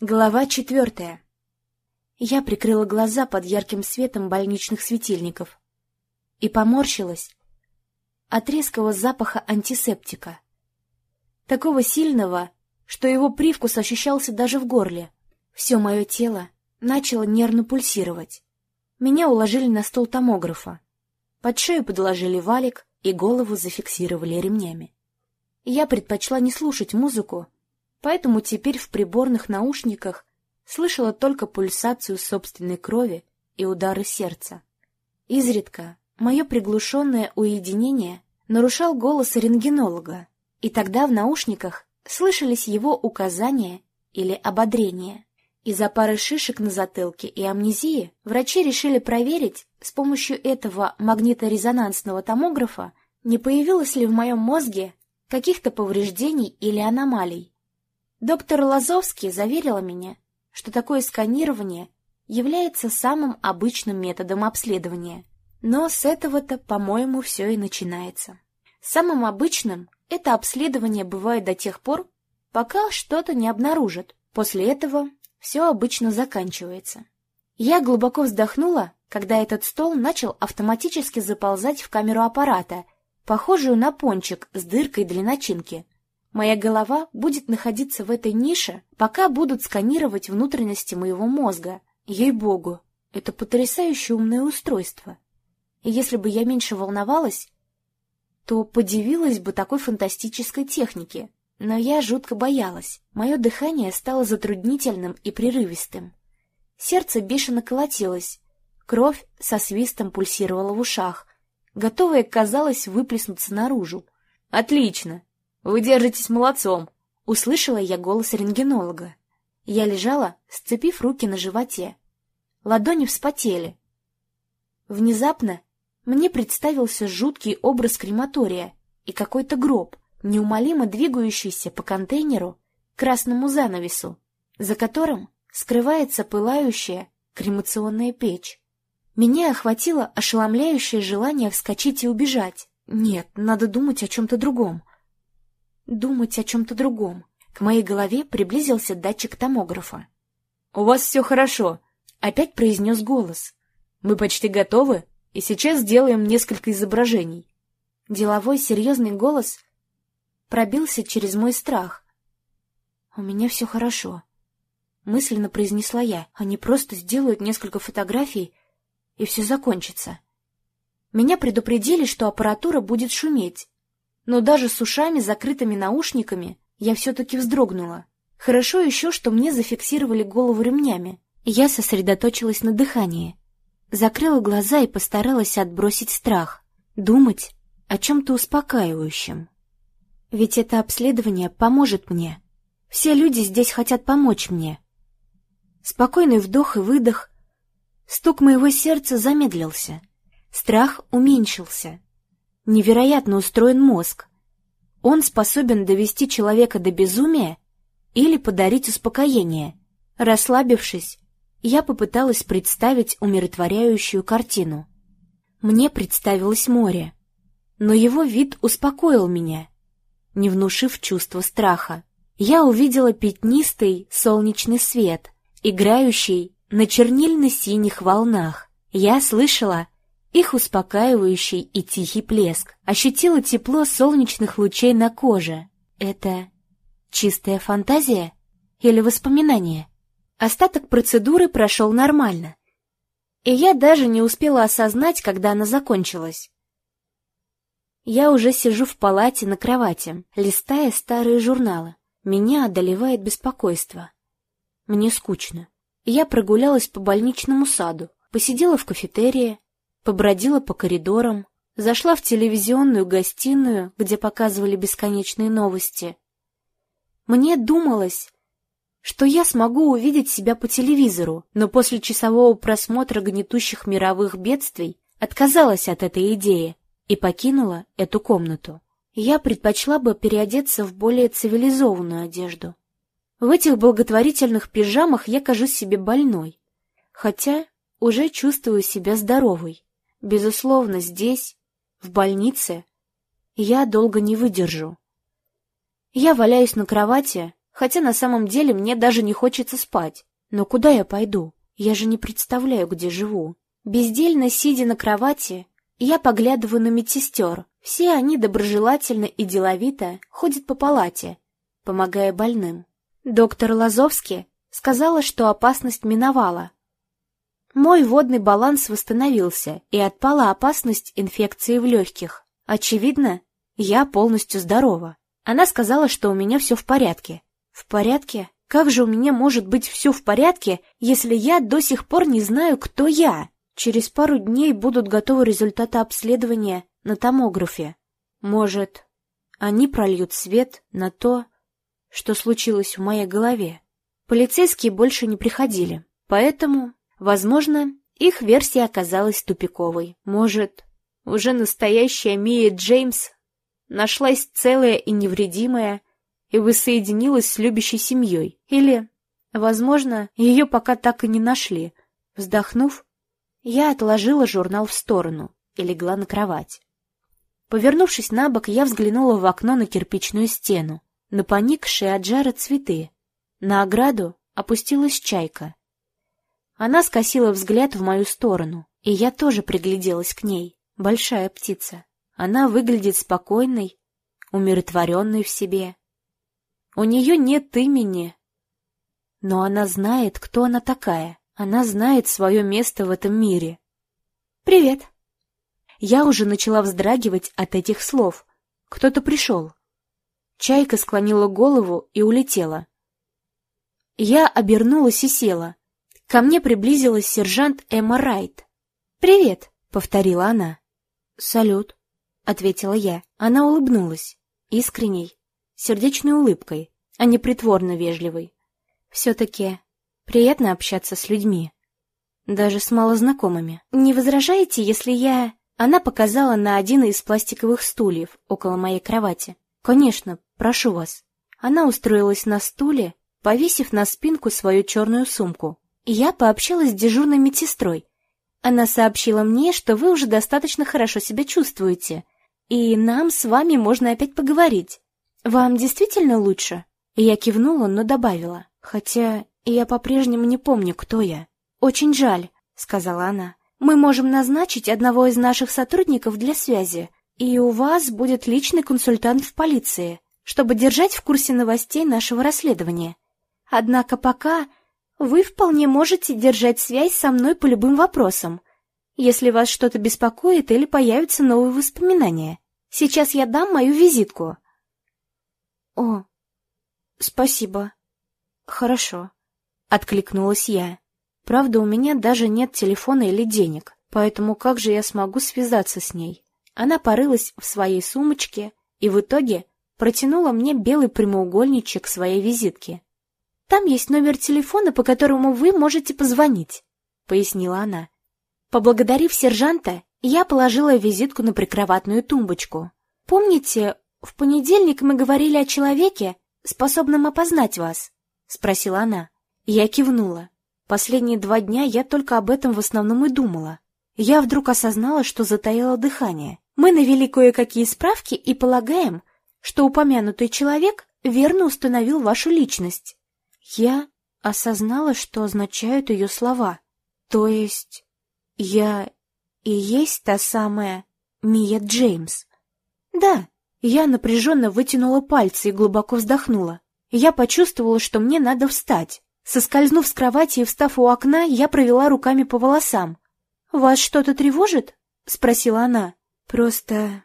Глава четвертая. Я прикрыла глаза под ярким светом больничных светильников и поморщилась от резкого запаха антисептика. Такого сильного, что его привкус ощущался даже в горле. Все мое тело начало нервно пульсировать. Меня уложили на стол томографа. Под шею подложили валик и голову зафиксировали ремнями. Я предпочла не слушать музыку, поэтому теперь в приборных наушниках слышала только пульсацию собственной крови и удары сердца. Изредка мое приглушенное уединение нарушал голос рентгенолога, и тогда в наушниках слышались его указания или ободрения. Из-за пары шишек на затылке и амнезии врачи решили проверить с помощью этого магниторезонансного томографа, не появилось ли в моем мозге каких-то повреждений или аномалий. Доктор Лазовский заверила меня, что такое сканирование является самым обычным методом обследования. Но с этого-то, по-моему, все и начинается. Самым обычным это обследование бывает до тех пор, пока что-то не обнаружат. После этого все обычно заканчивается. Я глубоко вздохнула, когда этот стол начал автоматически заползать в камеру аппарата, похожую на пончик с дыркой для начинки — Моя голова будет находиться в этой нише, пока будут сканировать внутренности моего мозга. Ей-богу, это потрясающе умное устройство. И если бы я меньше волновалась, то подивилась бы такой фантастической технике. Но я жутко боялась. Мое дыхание стало затруднительным и прерывистым. Сердце бешено колотилось, кровь со свистом пульсировала в ушах, готовая, казалось, выплеснуться наружу. «Отлично!» «Вы держитесь молодцом!» — услышала я голос рентгенолога. Я лежала, сцепив руки на животе. Ладони вспотели. Внезапно мне представился жуткий образ крематория и какой-то гроб, неумолимо двигающийся по контейнеру красному занавесу, за которым скрывается пылающая кремационная печь. Меня охватило ошеломляющее желание вскочить и убежать. Нет, надо думать о чем-то другом думать о чем-то другом. К моей голове приблизился датчик томографа. «У вас все хорошо», — опять произнес голос. «Мы почти готовы, и сейчас сделаем несколько изображений». Деловой серьезный голос пробился через мой страх. «У меня все хорошо», — мысленно произнесла я. «Они просто сделают несколько фотографий, и все закончится». Меня предупредили, что аппаратура будет шуметь, но даже с ушами, закрытыми наушниками, я все-таки вздрогнула. Хорошо еще, что мне зафиксировали голову ремнями. Я сосредоточилась на дыхании. Закрыла глаза и постаралась отбросить страх. Думать о чем-то успокаивающем. Ведь это обследование поможет мне. Все люди здесь хотят помочь мне. Спокойный вдох и выдох. Стук моего сердца замедлился. Страх уменьшился. Невероятно устроен мозг. Он способен довести человека до безумия или подарить успокоение. Расслабившись, я попыталась представить умиротворяющую картину. Мне представилось море, но его вид успокоил меня, не внушив чувства страха. Я увидела пятнистый солнечный свет, играющий на чернильно-синих волнах. Я слышала их успокаивающий и тихий плеск. Ощутила тепло солнечных лучей на коже. Это чистая фантазия или воспоминание? Остаток процедуры прошел нормально. И я даже не успела осознать, когда она закончилась. Я уже сижу в палате на кровати, листая старые журналы. Меня одолевает беспокойство. Мне скучно. Я прогулялась по больничному саду, посидела в кафетерии, побродила по коридорам, зашла в телевизионную гостиную, где показывали бесконечные новости. Мне думалось, что я смогу увидеть себя по телевизору, но после часового просмотра гнетущих мировых бедствий отказалась от этой идеи и покинула эту комнату. Я предпочла бы переодеться в более цивилизованную одежду. В этих благотворительных пижамах я кажусь себе больной, хотя уже чувствую себя здоровой. Безусловно, здесь, в больнице, я долго не выдержу. Я валяюсь на кровати, Хотя на самом деле мне даже не хочется спать. Но куда я пойду? Я же не представляю, где живу. Бездельно сидя на кровати, я поглядываю на медсестер. Все они доброжелательно и деловито ходят по палате, помогая больным. Доктор Лазовский сказала, что опасность миновала. Мой водный баланс восстановился, и отпала опасность инфекции в легких. Очевидно, я полностью здорова. Она сказала, что у меня все в порядке. В порядке? Как же у меня может быть все в порядке, если я до сих пор не знаю, кто я? Через пару дней будут готовы результаты обследования на томографе. Может, они прольют свет на то, что случилось в моей голове. Полицейские больше не приходили, поэтому, возможно, их версия оказалась тупиковой. Может, уже настоящая Мия Джеймс нашлась целая и невредимая и воссоединилась с любящей семьей. Или, возможно, ее пока так и не нашли. Вздохнув, я отложила журнал в сторону и легла на кровать. Повернувшись на бок, я взглянула в окно на кирпичную стену, на поникшие от жара цветы. На ограду опустилась чайка. Она скосила взгляд в мою сторону, и я тоже пригляделась к ней. Большая птица. Она выглядит спокойной, умиротворенной в себе. У нее нет имени, но она знает, кто она такая. Она знает свое место в этом мире. «Привет!» Я уже начала вздрагивать от этих слов. Кто-то пришел. Чайка склонила голову и улетела. Я обернулась и села. Ко мне приблизилась сержант Эмма Райт. «Привет!» — повторила она. «Салют!» — ответила я. Она улыбнулась. Искренней, сердечной улыбкой, а не притворно вежливой. Все-таки приятно общаться с людьми, даже с малознакомыми. Не возражаете, если я... Она показала на один из пластиковых стульев около моей кровати. «Конечно, прошу вас». Она устроилась на стуле, повесив на спинку свою черную сумку. Я пообщалась с дежурной медсестрой. Она сообщила мне, что вы уже достаточно хорошо себя чувствуете, и нам с вами можно опять поговорить. «Вам действительно лучше?» Я кивнула, но добавила. «Хотя я по-прежнему не помню, кто я». «Очень жаль», — сказала она. «Мы можем назначить одного из наших сотрудников для связи, и у вас будет личный консультант в полиции, чтобы держать в курсе новостей нашего расследования. Однако пока вы вполне можете держать связь со мной по любым вопросам, если вас что-то беспокоит или появятся новые воспоминания. Сейчас я дам мою визитку». «О, спасибо. Хорошо», — откликнулась я. «Правда, у меня даже нет телефона или денег, поэтому как же я смогу связаться с ней?» Она порылась в своей сумочке и в итоге протянула мне белый прямоугольничек своей визитки. «Там есть номер телефона, по которому вы можете позвонить», — пояснила она. Поблагодарив сержанта, я положила визитку на прикроватную тумбочку. «Помните, «В понедельник мы говорили о человеке, способном опознать вас?» — спросила она. Я кивнула. Последние два дня я только об этом в основном и думала. Я вдруг осознала, что затаила дыхание. Мы навели кое-какие справки и полагаем, что упомянутый человек верно установил вашу личность. Я осознала, что означают ее слова. То есть я и есть та самая Мия Джеймс. Да, я напряженно вытянула пальцы и глубоко вздохнула. Я почувствовала, что мне надо встать. Соскользнув с кровати и встав у окна, я провела руками по волосам. «Вас что-то тревожит?» — спросила она. «Просто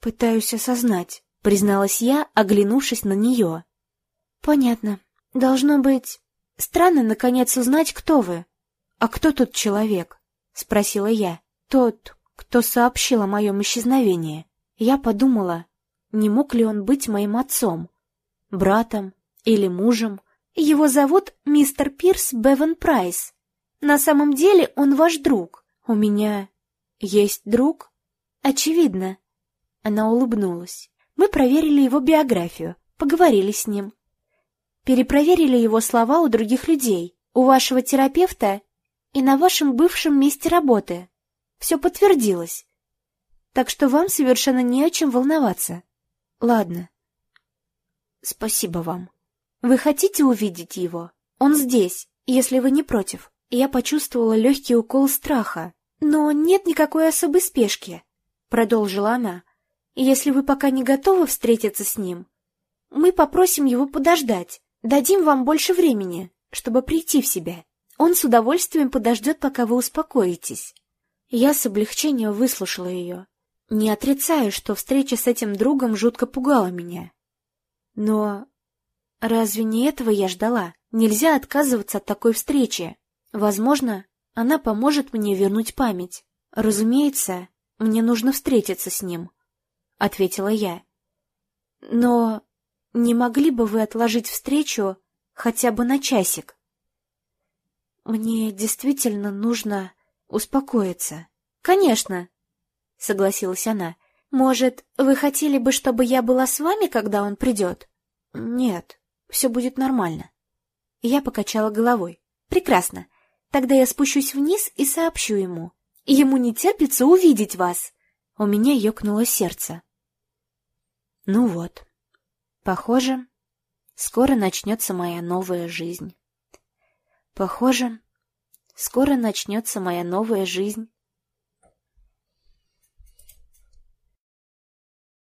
пытаюсь осознать», — призналась я, оглянувшись на нее. «Понятно. Должно быть... Странно, наконец, узнать, кто вы. А кто тот человек?» — спросила я. «Тот, кто сообщил о моем исчезновении». Я подумала, не мог ли он быть моим отцом, братом или мужем? Его зовут мистер Пирс Беван Прайс. На самом деле он ваш друг. У меня есть друг? Очевидно. Она улыбнулась. Мы проверили его биографию, поговорили с ним. Перепроверили его слова у других людей, у вашего терапевта и на вашем бывшем месте работы. Все подтвердилось. Так что вам совершенно не о чем волноваться. Ладно. Спасибо вам. Вы хотите увидеть его? Он здесь, если вы не против. Я почувствовала легкий укол страха. Но нет никакой особой спешки, продолжила она. Если вы пока не готовы встретиться с ним, мы попросим его подождать, дадим вам больше времени, чтобы прийти в себя. Он с удовольствием подождет, пока вы успокоитесь. Я с облегчением выслушала ее. Не отрицаю, что встреча с этим другом жутко пугала меня. Но разве не этого я ждала? Нельзя отказываться от такой встречи. Возможно, она поможет мне вернуть память. Разумеется, мне нужно встретиться с ним, — ответила я. Но не могли бы вы отложить встречу хотя бы на часик? Мне действительно нужно успокоиться. Конечно, согласилась она. Может, вы хотели бы, чтобы я была с вами, когда он придет? Нет, все будет нормально. Я покачала головой. Прекрасно. Тогда я спущусь вниз и сообщу ему. Ему не терпится увидеть вас. У меня ёкнуло сердце. Ну вот. Похоже, скоро начнется моя новая жизнь. Похоже, скоро начнется моя новая жизнь